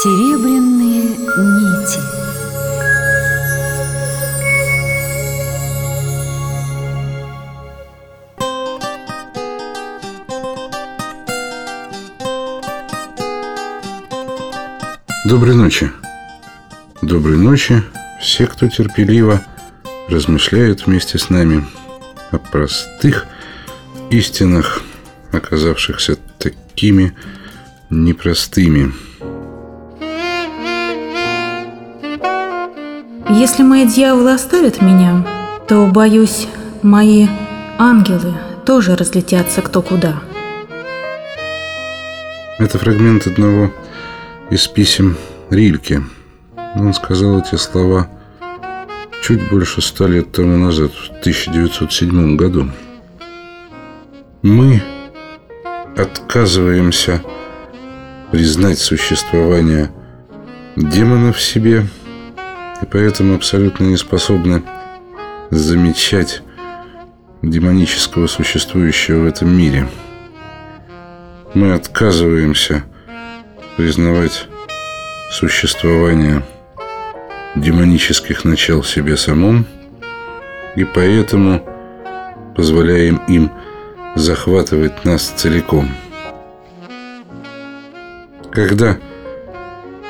Серебряные нити Доброй ночи. Доброй ночи все, кто терпеливо размышляет вместе с нами о простых истинах, оказавшихся такими непростыми. Если мои дьяволы оставят меня, то, боюсь, мои ангелы тоже разлетятся кто куда. Это фрагмент одного из писем Рильке. Он сказал эти слова чуть больше ста лет тому назад, в 1907 году. Мы отказываемся признать существование демона в себе поэтому абсолютно не способны замечать демонического существующего в этом мире. Мы отказываемся признавать существование демонических начал в себе самом и поэтому позволяем им захватывать нас целиком. Когда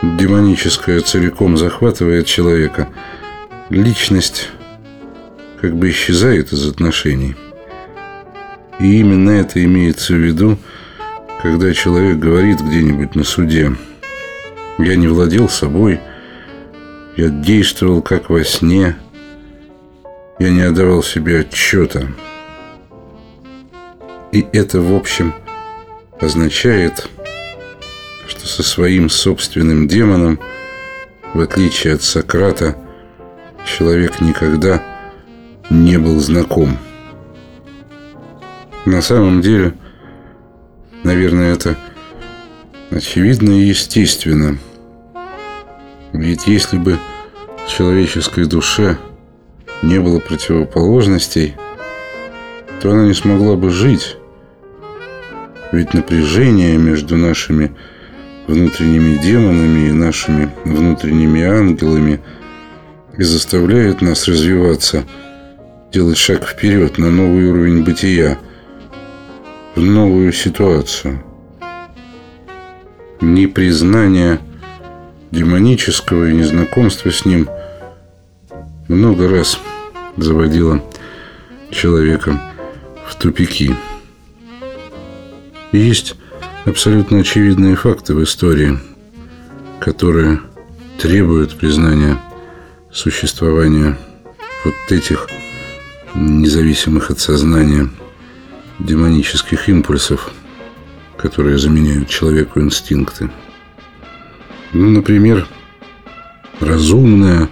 демоническое целиком захватывает человека, личность как бы исчезает из отношений. И именно это имеется в виду, когда человек говорит где-нибудь на суде «Я не владел собой», «Я действовал как во сне», «Я не отдавал себе отчета». И это, в общем, означает, что со своим собственным демоном, в отличие от Сократа, человек никогда не был знаком. На самом деле, наверное, это очевидно и естественно. Ведь если бы человеческой душе не было противоположностей, то она не смогла бы жить. Ведь напряжение между нашими внутренними демонами и нашими внутренними ангелами и заставляет нас развиваться, делать шаг вперед на новый уровень бытия, в новую ситуацию. Непризнание демонического и незнакомство с ним много раз заводило человека в тупики. Есть абсолютно очевидные факты в истории, которые требуют признания существования вот этих независимых от сознания демонических импульсов, которые заменяют человеку инстинкты. Ну, например, разумная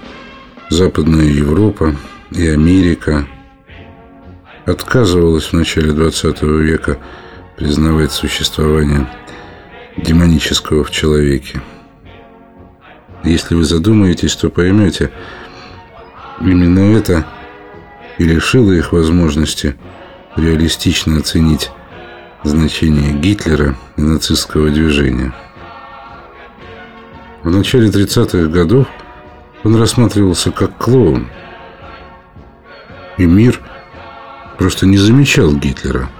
Западная Европа и Америка отказывалась в начале 20 века признавать существование демонического в человеке. Если вы задумаетесь, то поймете, именно это и лишило их возможности реалистично оценить значение Гитлера и нацистского движения. В начале 30-х годов он рассматривался как клоун, и мир просто не замечал Гитлера –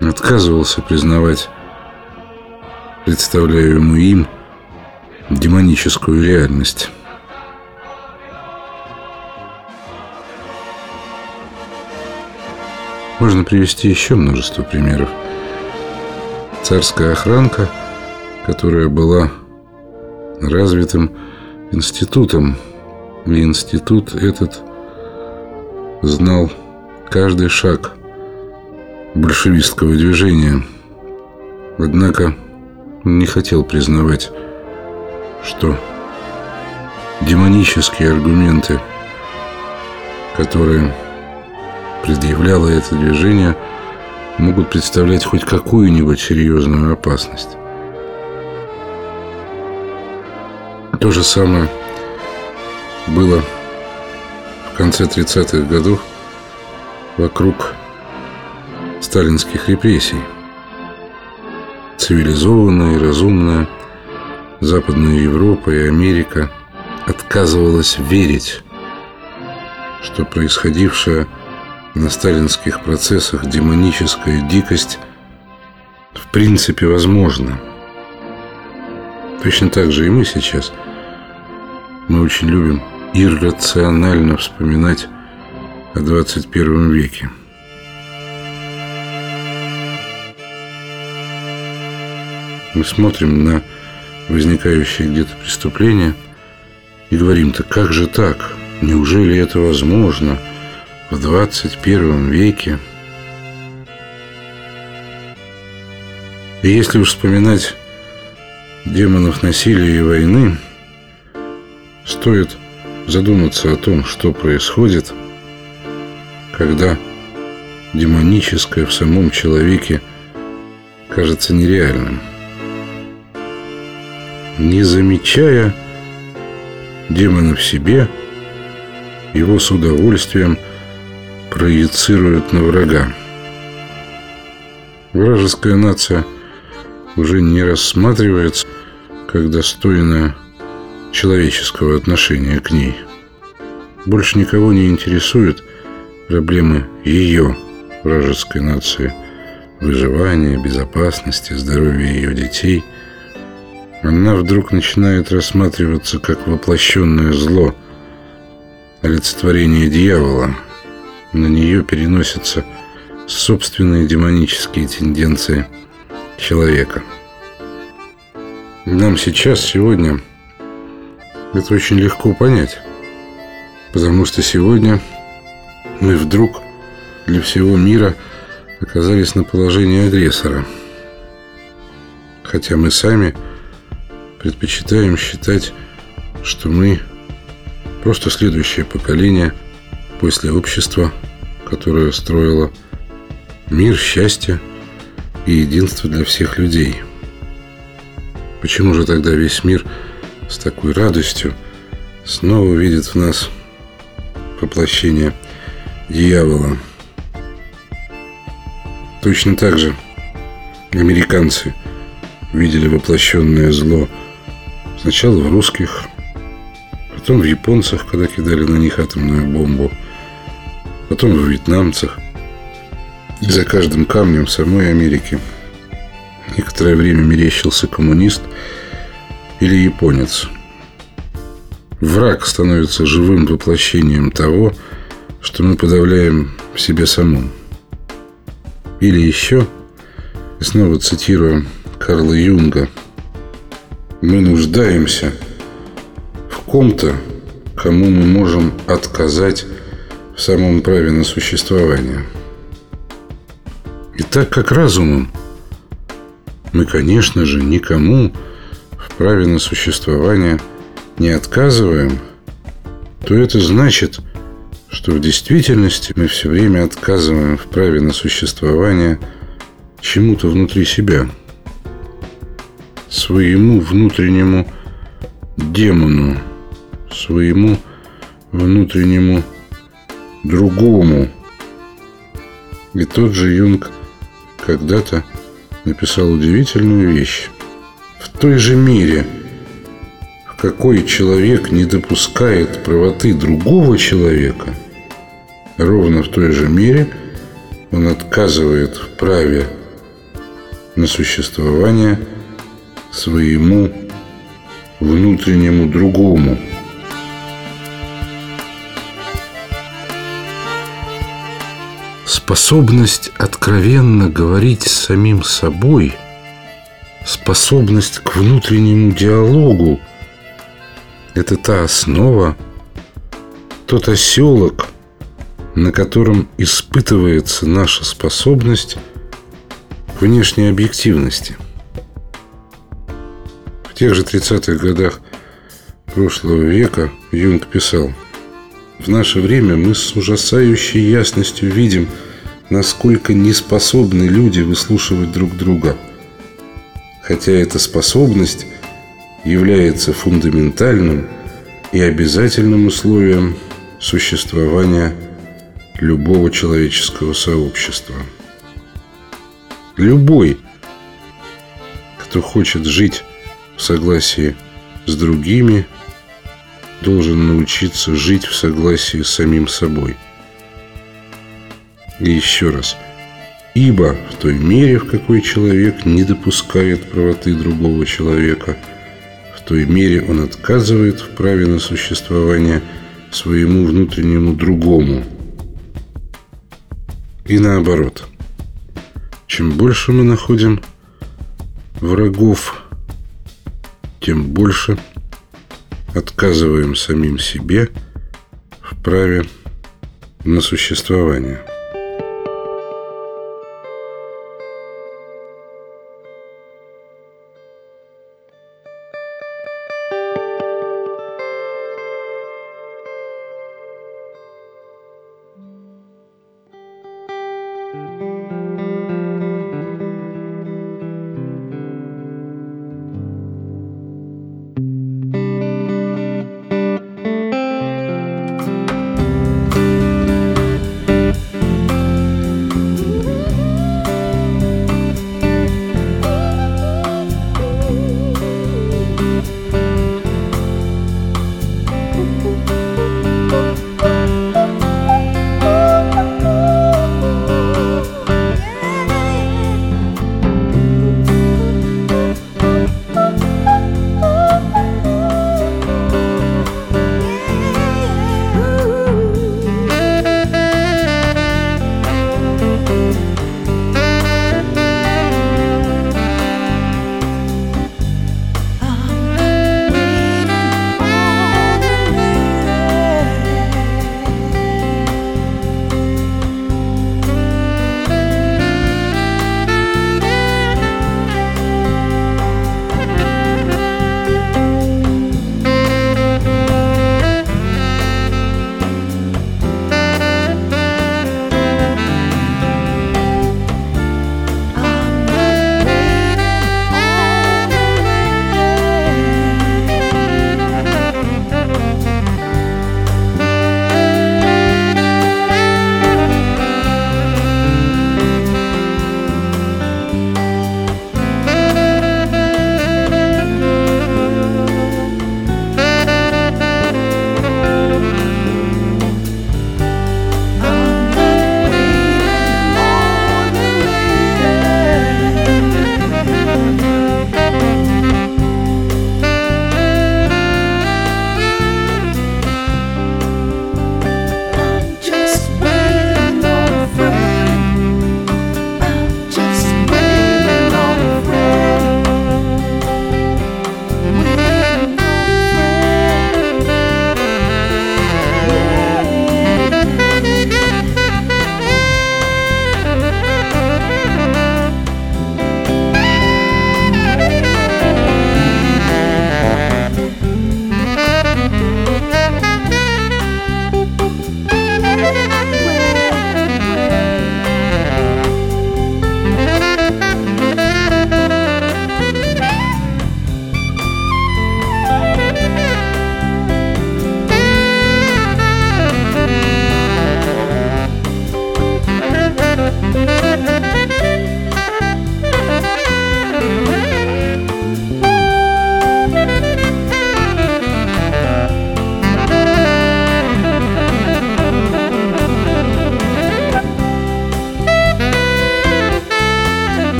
отказывался признавать представляемую им демоническую реальность. Можно привести еще множество примеров. Царская охранка, которая была развитым институтом, и институт этот знал каждый шаг большевистского движения. Однако не хотел признавать, что демонические аргументы, которые предъявляло это движение, могут представлять хоть какую-нибудь серьезную опасность. То же самое было в конце 30-х годов вокруг сталинских репрессий. Цивилизованная и разумная Западная Европа и Америка отказывалась верить, что происходившая на сталинских процессах демоническая дикость в принципе возможна. Точно так же и мы сейчас. Мы очень любим иррационально вспоминать о 21 веке. Мы смотрим на возникающие где-то преступления и говорим, так как же так? Неужели это возможно в 21 веке? И если уж вспоминать демонов насилия и войны, стоит задуматься о том, что происходит, когда демоническое в самом человеке кажется нереальным – не замечая демона в себе, его с удовольствием проецируют на врага. Вражеская нация уже не рассматривается как достойная человеческого отношения к ней. Больше никого не интересуют проблемы ее вражеской нации, выживания, безопасности, здоровья ее детей – она вдруг начинает рассматриваться как воплощенное зло, олицетворение дьявола. На нее переносятся собственные демонические тенденции человека. Нам сейчас, сегодня, это очень легко понять, потому что сегодня мы вдруг для всего мира оказались на положении агрессора. Хотя мы сами – предпочитаем считать, что мы просто следующее поколение после общества, которое строило мир, счастье и единство для всех людей. Почему же тогда весь мир с такой радостью снова видит в нас воплощение дьявола? Точно так же американцы видели воплощенное зло – Сначала в русских, потом в японцах, когда кидали на них атомную бомбу, потом в вьетнамцах. И за каждым камнем самой Америке некоторое время мерещился коммунист или японец. Враг становится живым воплощением того, что мы подавляем себе самом. Или еще, и снова цитируем Карла Юнга – мы нуждаемся в ком-то, кому мы можем отказать в самом праве на существование. И так как разумом мы, конечно же, никому в праве на существование не отказываем, то это значит, что в действительности мы все время отказываем в праве на существование чему-то внутри себя – своему внутреннему демону, своему внутреннему другому. И тот же Юнг когда-то написал удивительную вещь. В той же мере, в какой человек не допускает правоты другого человека, ровно в той же мере он отказывает в праве на существование – своему внутреннему другому. Способность откровенно говорить с самим собой, способность к внутреннему диалогу – это та основа, тот оселок, на котором испытывается наша способность внешней объективности – тех же 30-х годах прошлого века Юнг писал «В наше время мы с ужасающей ясностью видим, насколько неспособны люди выслушивать друг друга, хотя эта способность является фундаментальным и обязательным условием существования любого человеческого сообщества. Любой, кто хочет жить в согласии с другими, должен научиться жить в согласии с самим собой. И еще раз. Ибо в той мере, в какой человек не допускает правоты другого человека, в той мере он отказывает в праве на существование своему внутреннему другому. И наоборот. Чем больше мы находим врагов, тем больше отказываем самим себе в праве на существование.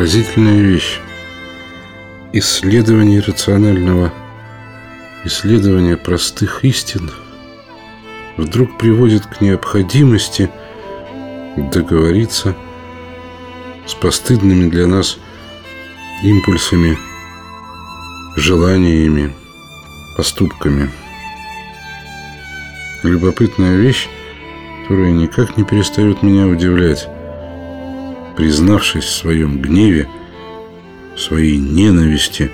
Поразительная вещь. Исследование рационального, исследование простых истин вдруг приводит к необходимости договориться с постыдными для нас импульсами, желаниями, поступками. Любопытная вещь, которая никак не перестает меня удивлять признавшись в своем гневе, в своей ненависти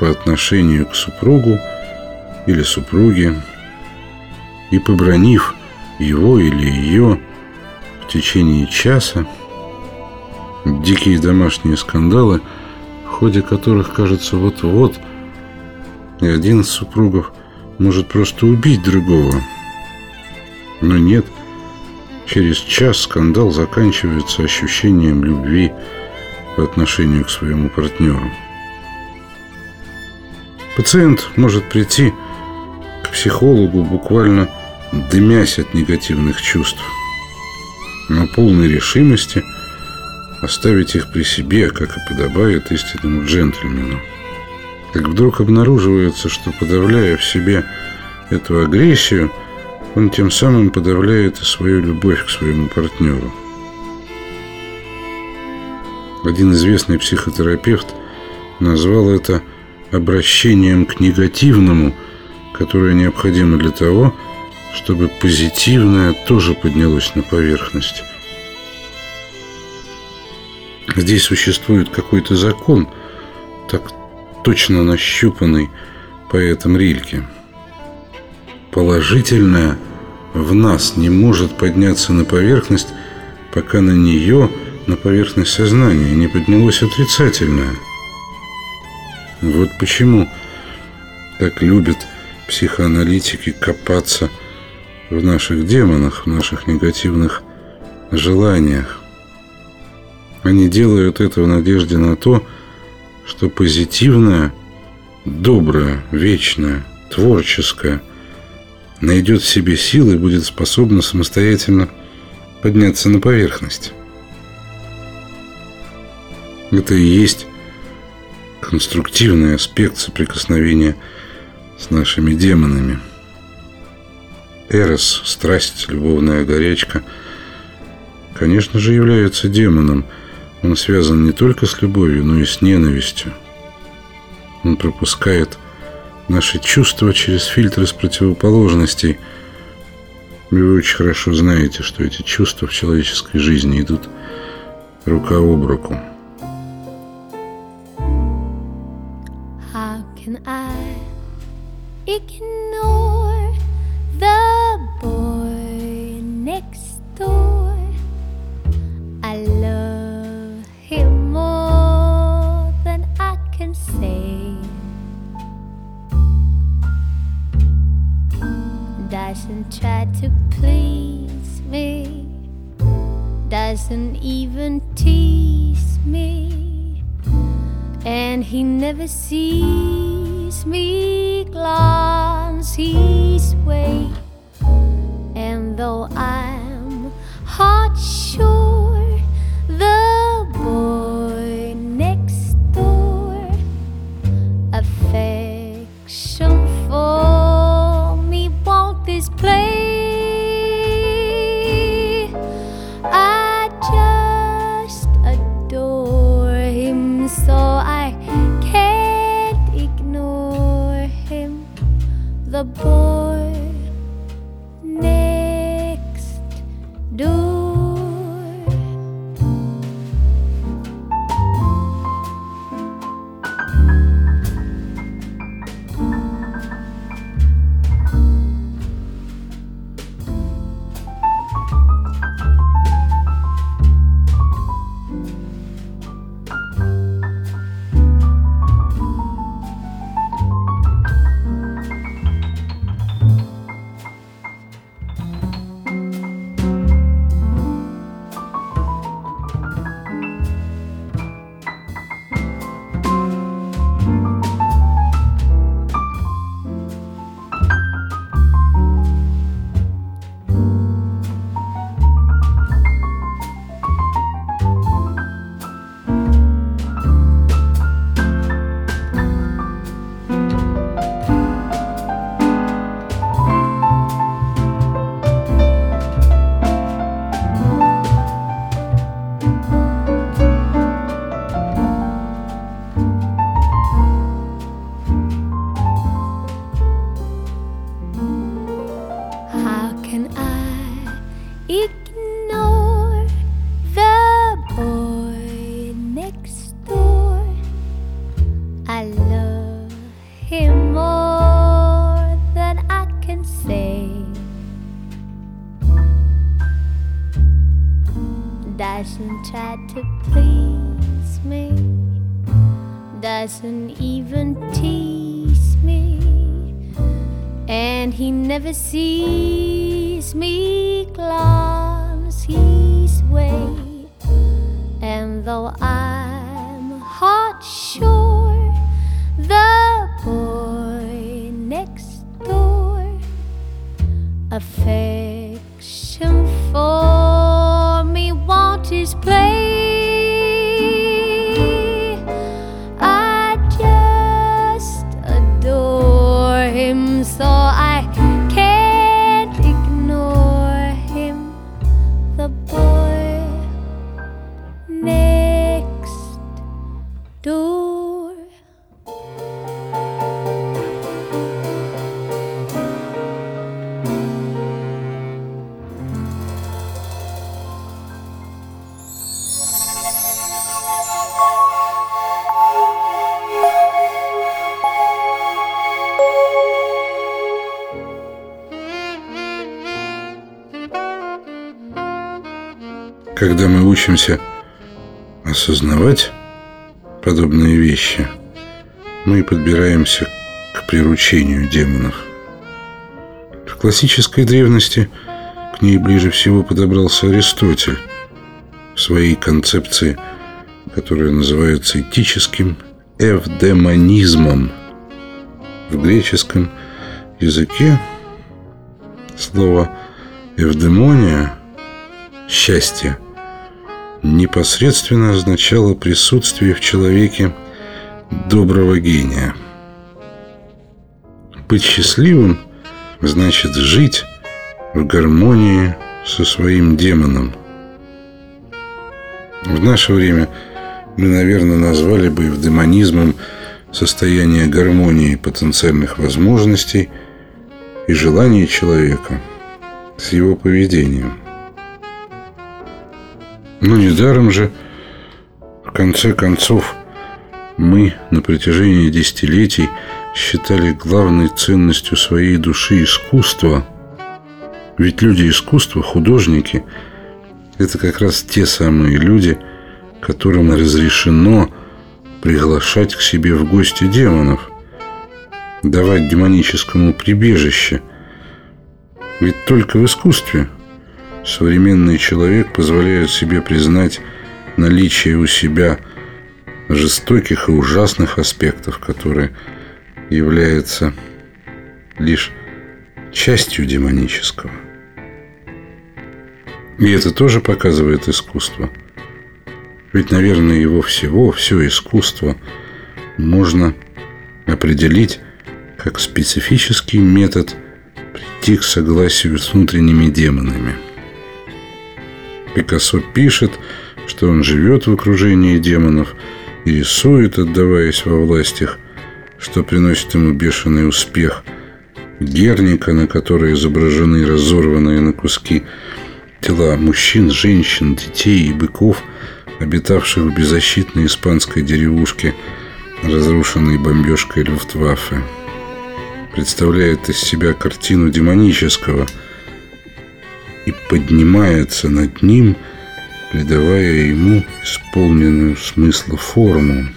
по отношению к супругу или супруге и побронив его или ее в течение часа, дикие домашние скандалы, в ходе которых, кажется, вот-вот и один из супругов может просто убить другого. Но нет – Через час скандал заканчивается ощущением любви по отношению к своему партнеру. Пациент может прийти к психологу буквально дымясь от негативных чувств, на полной решимости оставить их при себе, как и подобает истинному джентльмену. Как вдруг обнаруживается, что подавляя в себе эту агрессию – он тем самым подавляет и свою любовь к своему партнеру. Один известный психотерапевт назвал это обращением к негативному, которое необходимо для того, чтобы позитивное тоже поднялось на поверхность. Здесь существует какой-то закон, так точно нащупанный поэтом Рильке – положительное в нас не может подняться на поверхность, пока на нее, на поверхность сознания, не поднялось отрицательное. Вот почему так любят психоаналитики копаться в наших демонах, в наших негативных желаниях. Они делают это в надежде на то, что позитивное, доброе, вечное, творческое – найдет в себе силы и будет способна самостоятельно подняться на поверхность. Это и есть конструктивный аспект соприкосновения с нашими демонами. Эрос, страсть, любовная горячка, конечно же, является демоном. Он связан не только с любовью, но и с ненавистью. Он пропускает наши чувства через фильтры с противоположностей. Вы очень хорошо знаете, что эти чувства в человеческой жизни идут рука об руку. Когда мы учимся осознавать подобные вещи, мы подбираемся к приручению демонов. В классической древности к ней ближе всего подобрался Аристотель в своей концепции, которая называется этическим эвдемонизмом. В греческом языке слово «эвдемония» – «счастье» непосредственно означало присутствие в человеке доброго гения. Быть счастливым значит жить в гармонии со своим демоном. В наше время мы, наверное, назвали бы демонизмом состояние гармонии потенциальных возможностей и желаний человека с его поведением. Но недаром же, в конце концов, мы на протяжении десятилетий считали главной ценностью своей души искусство. Ведь люди искусства, художники, это как раз те самые люди, которым разрешено приглашать к себе в гости демонов, давать демоническому прибежище. Ведь только в искусстве современный человек позволяет себе признать наличие у себя жестоких и ужасных аспектов, которые являются лишь частью демонического. И это тоже показывает искусство. Ведь, наверное, его всего, все искусство можно определить как специфический метод прийти к согласию с внутренними демонами. Пикассо пишет, что он живет в окружении демонов и рисует, отдаваясь во власть их, что приносит ему бешеный успех. Герника, на которой изображены разорванные на куски тела мужчин, женщин, детей и быков, обитавших в беззащитной испанской деревушке, разрушенной бомбежкой Люфтваффе. Представляет из себя картину демонического поднимается над ним, придавая ему исполненную смысла форму.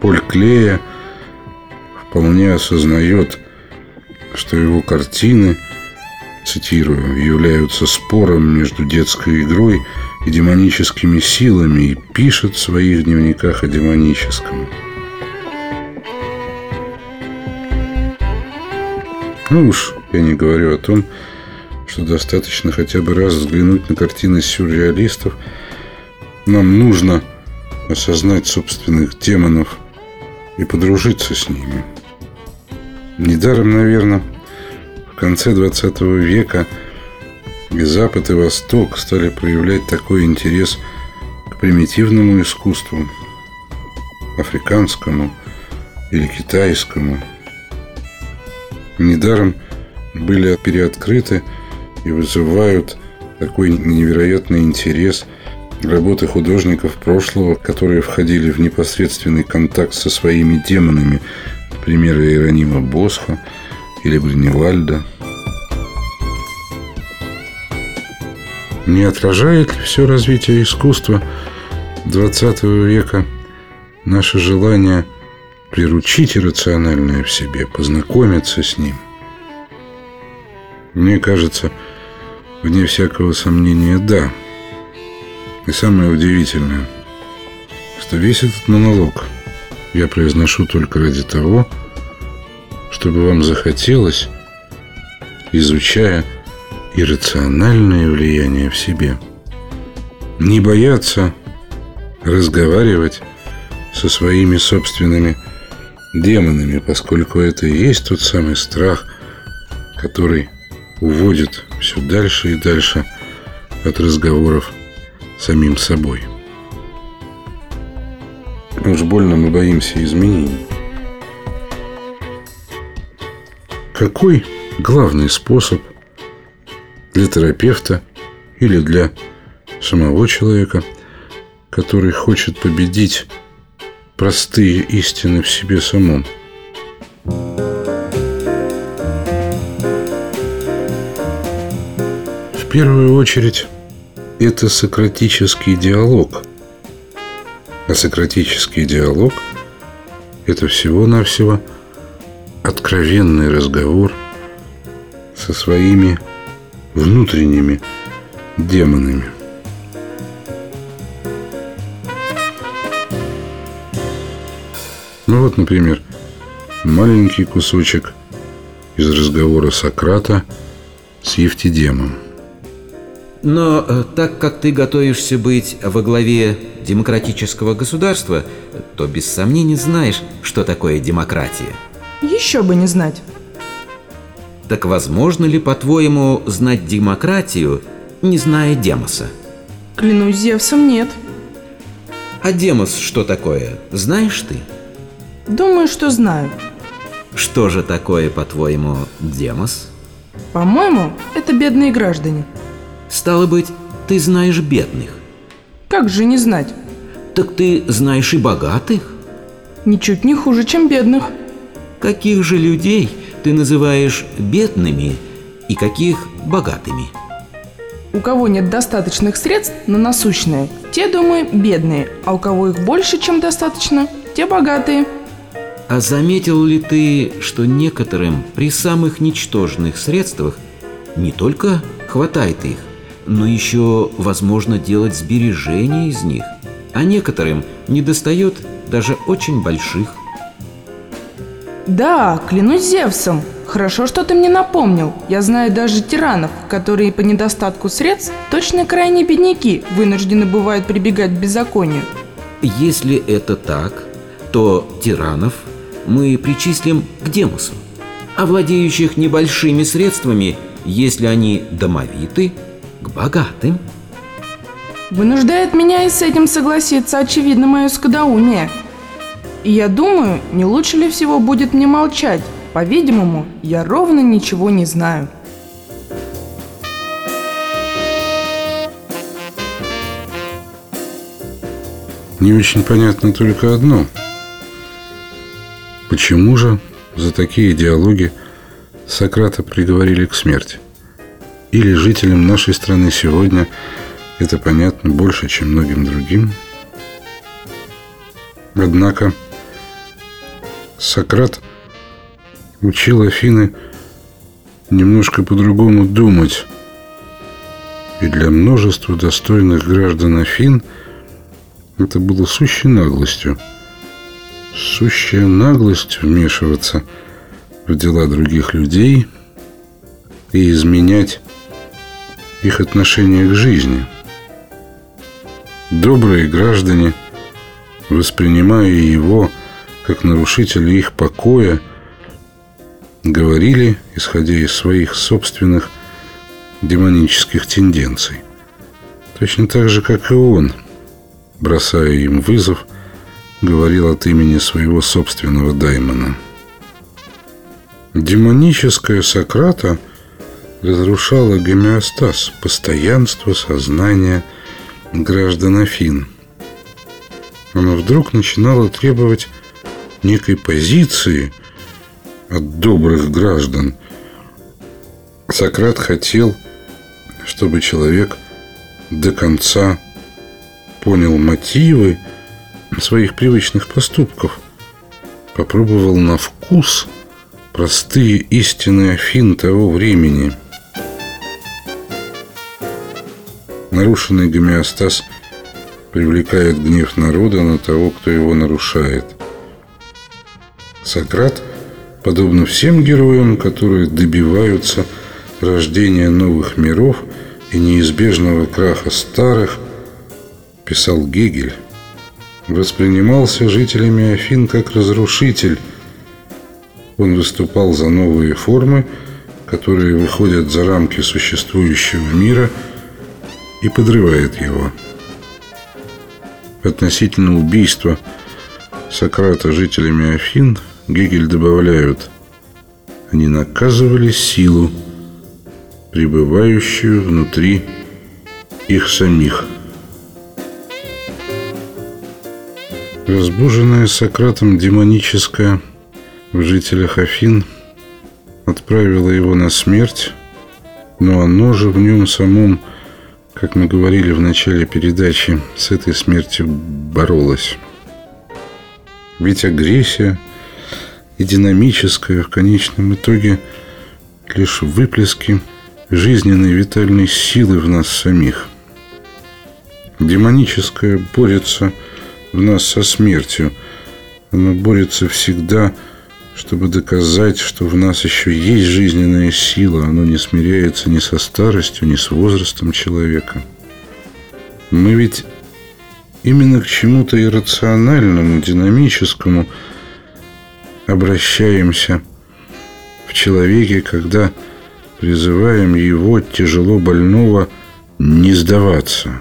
Поль Клея вполне осознает, что его картины, цитирую, являются спором между детской игрой и демоническими силами и пишет в своих дневниках о демоническом. Ну уж я не говорю о том, что достаточно хотя бы раз взглянуть на картины сюрреалистов. Нам нужно осознать собственных демонов и подружиться с ними. Недаром, наверное, в конце 20 века и Запад, и Восток стали проявлять такой интерес к примитивному искусству, африканскому или китайскому. Недаром были переоткрыты и вызывают такой невероятный интерес работы художников прошлого, которые входили в непосредственный контакт со своими демонами, например, Иеронима Босха или Гриневальда. Не отражает ли все развитие искусства XX века наше желание приручить иррациональное в себе, познакомиться с ним? Мне кажется, вне всякого сомнения, да. И самое удивительное, что весь этот монолог я произношу только ради того, чтобы вам захотелось, изучая иррациональное влияние в себе, не бояться разговаривать со своими собственными демонами, поскольку это и есть тот самый страх, который уводит все дальше и дальше от разговоров с самим собой. Уж больно мы боимся изменений. Какой главный способ для терапевта или для самого человека, который хочет победить простые истины в себе самом? В первую очередь, это сократический диалог. А сократический диалог – это всего-навсего – откровенный разговор со своими внутренними демонами. Ну вот, например, маленький кусочек из разговора Сократа с Евтидемом. Но э, так как ты готовишься быть во главе демократического государства, то без сомнений знаешь, что такое демократия – еще бы не знать. Так возможно ли, по-твоему, знать демократию, не зная Демоса? Клянусь Зевсом, нет. А Демос что такое, знаешь ты? Думаю, что знаю. Что же такое, по-твоему, Демос? По-моему, это бедные граждане. Стало быть, ты знаешь бедных. Как же не знать? Так ты знаешь и богатых? Ничуть не хуже, чем бедных. Каких же людей ты называешь бедными и каких богатыми? У кого нет достаточных средств на насущные, те, думаю, бедные, а у кого их больше, чем достаточно, те богатые. А заметил ли ты, что некоторым при самых ничтожных средствах не только хватает их, но еще возможно делать сбережения из них, а некоторым недостает даже очень больших? Да, клянусь Зевсом. Хорошо, что ты мне напомнил. Я знаю даже тиранов, которые по недостатку средств точно крайне бедняки вынуждены бывают прибегать к беззаконию. Если это так, то тиранов мы причислим к Демусу, а владеющих небольшими средствами, если они домовиты, к богатым. Вынуждает меня и с этим согласиться, очевидно, мое скудоумие – и я думаю, не лучше ли всего будет мне молчать? По-видимому, я ровно ничего не знаю. Не очень понятно только одно. Почему же за такие диалоги Сократа приговорили к смерти? Или жителям нашей страны сегодня это понятно больше, чем многим другим? Однако Сократ учил Афины немножко по-другому думать. И для множества достойных граждан Афин это было сущей наглостью. Сущая наглость вмешиваться в дела других людей и изменять их отношение к жизни. Добрые граждане, воспринимая его – как нарушители их покоя, говорили, исходя из своих собственных демонических тенденций. Точно так же, как и он, бросая им вызов, говорил от имени своего собственного даймона. Демоническое Сократа разрушало гомеостаз, постоянство сознания граждан Афин. Оно вдруг начинало требовать некой позиции от добрых граждан, Сократ хотел, чтобы человек до конца понял мотивы своих привычных поступков, попробовал на вкус простые истины Афин того времени. Нарушенный гомеостаз привлекает гнев народа на того, кто его нарушает. Сократ, подобно всем героям, которые добиваются рождения новых миров и неизбежного краха старых, писал Гегель, воспринимался жителями Афин как разрушитель. Он выступал за новые формы, которые выходят за рамки существующего мира и подрывает его. Относительно убийства Сократа жителями Афин Гегель добавляют «Они наказывали силу, пребывающую внутри их самих». Разбуженная Сократом демоническая в жителях Афин отправила его на смерть, но оно же в нем самом, как мы говорили в начале передачи, с этой смертью боролось. Ведь агрессия и динамическая в конечном итоге лишь выплески жизненной витальной силы в нас самих. Демоническая борется с в нас со смертью. Оно борется всегда, чтобы доказать, что в нас еще есть жизненная сила. Оно не смиряется ни со старостью, ни с возрастом человека. Мы ведь именно к чему-то иррациональному, динамическому обращаемся в человеке, когда призываем его, тяжело больного, не сдаваться.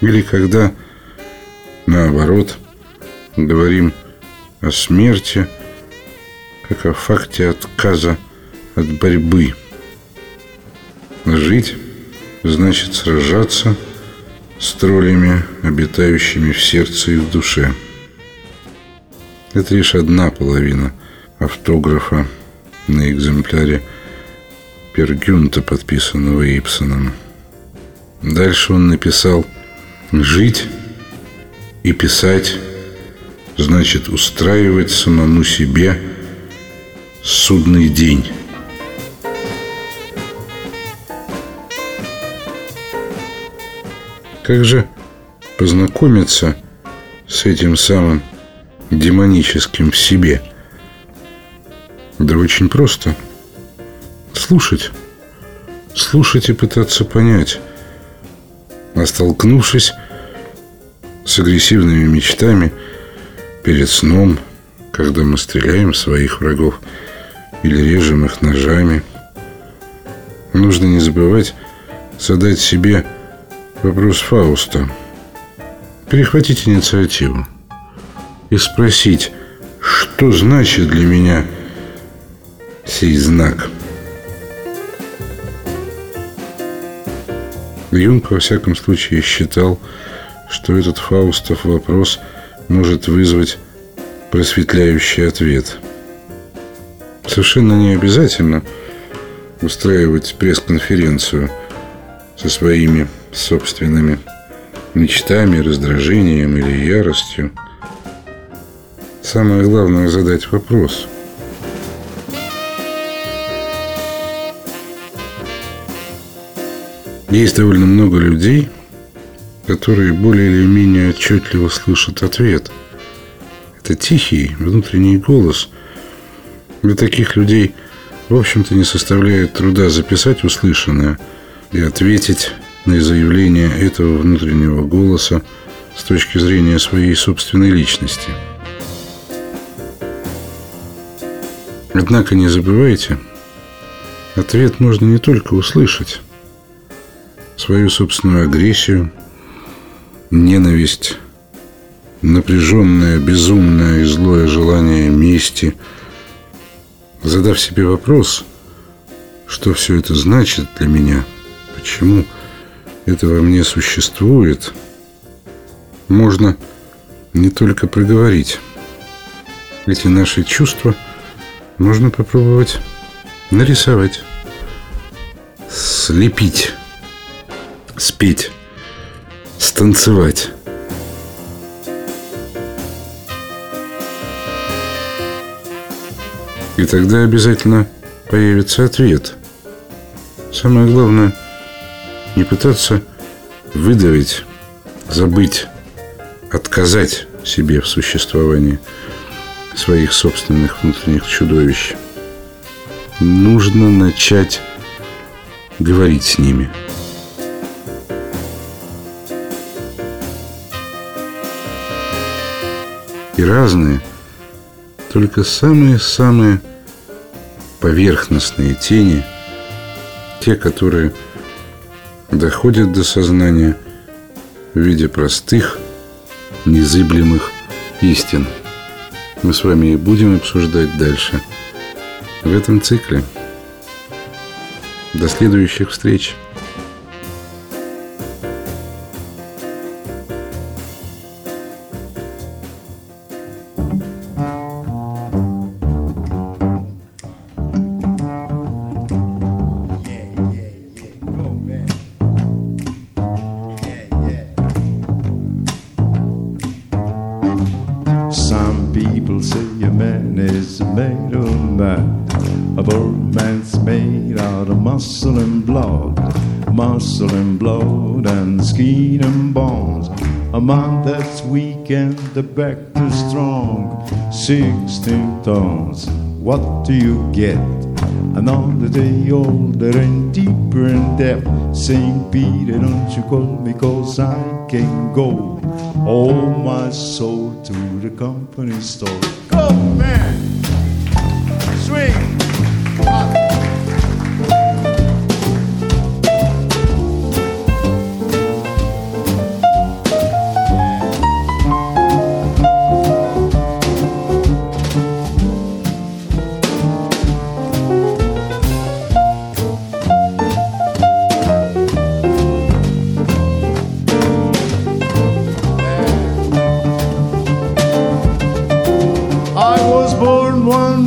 Или когда Наоборот, говорим о смерти, как о факте отказа от борьбы. Жить значит сражаться с троллями, обитающими в сердце и в душе. Это лишь одна половина автографа на экземпляре Пергюнта, подписанного Ипсоном. Дальше он написал «Жить и писать значит устраивать самому себе судный день. Как же познакомиться с этим самым демоническим в себе? Да очень просто. Слушать. Слушать и пытаться понять. А столкнувшись с агрессивными мечтами перед сном, когда мы стреляем своих врагов или режем их ножами. Нужно не забывать задать себе вопрос Фауста. Перехватить инициативу и спросить, что значит для меня сей знак. Юнг, во всяком случае, считал, что этот Фаустов вопрос может вызвать просветляющий ответ. Совершенно не обязательно устраивать пресс-конференцию со своими собственными мечтами, раздражением или яростью. Самое главное задать вопрос. Есть довольно много людей – которые более или менее отчетливо слышат ответ. Это тихий внутренний голос. Для таких людей, в общем-то, не составляет труда записать услышанное и ответить на заявление этого внутреннего голоса с точки зрения своей собственной личности. Однако не забывайте, ответ можно не только услышать, свою собственную агрессию – ненависть, напряженное, безумное и злое желание мести. Задав себе вопрос, что все это значит для меня, почему это во мне существует, можно не только проговорить. Эти наши чувства можно попробовать нарисовать, слепить спеть, станцевать. И тогда обязательно появится ответ. Самое главное не пытаться выдавить, забыть, отказать себе в существовании своих собственных внутренних чудовищ. Нужно начать говорить с ними. И разные, только самые-самые поверхностные тени, те, которые доходят до сознания в виде простых, незыблемых истин. Мы с вами и будем обсуждать дальше в этом цикле. До следующих встреч! The back too strong. Sixteen tons. What do you get? Another day older and deeper in depth. Saint Peter, don't you call me cause I can go. All my soul to the company store. Go, man! Swing!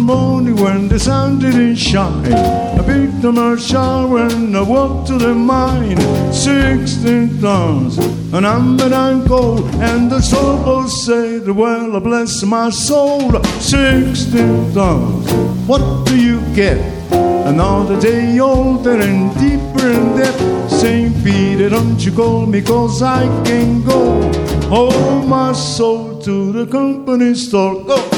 Morning when the sun didn't shine. I picked up my and I walked to the mine. Sixteen tons, and I'm an uncle. And the soul both said, Well, bless my soul. Sixteen tons, what do you get? Another day older and deeper in depth. St. Peter, don't you call me, cause I can go. Hold my soul to the company store. Go!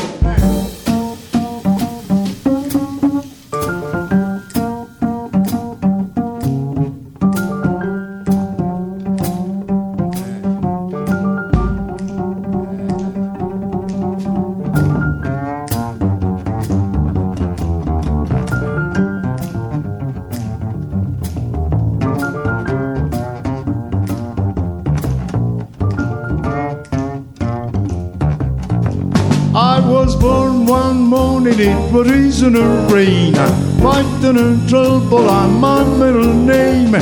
Rain. Fighting in trouble, I'm my middle name.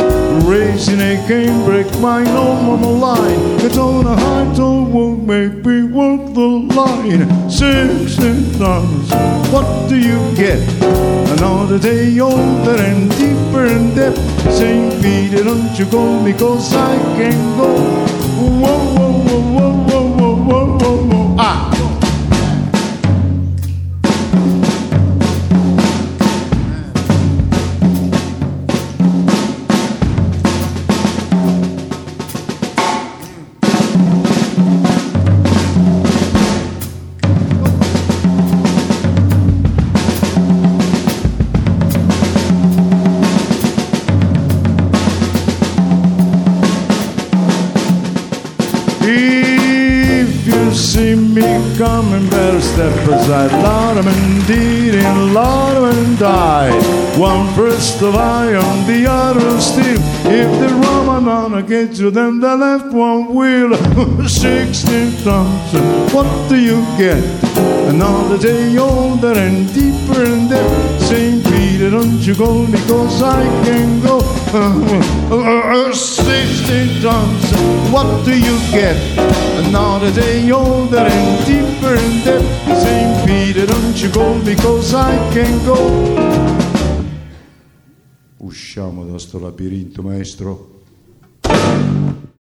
Racing a cane break my normal line. It's on a high toe won't make me walk the line. Sixteen tons, what do you get? Another day older and deeper in depth. St. Peter, don't you call me, cause I can go. Whoa, whoa, coming, better step aside. Men did and men died. One first of iron, the other of steel. If the Roman gonna you, then the left one will. Sixteen tons, what do you get? Another day older and deeper in depth. St. Peter, don't you go because I can go. Sixteen tons, what do you get? Another day older and deeper in depth. St. Peter, don't you go because I can go. Usciamo da sto labirinto, maestro.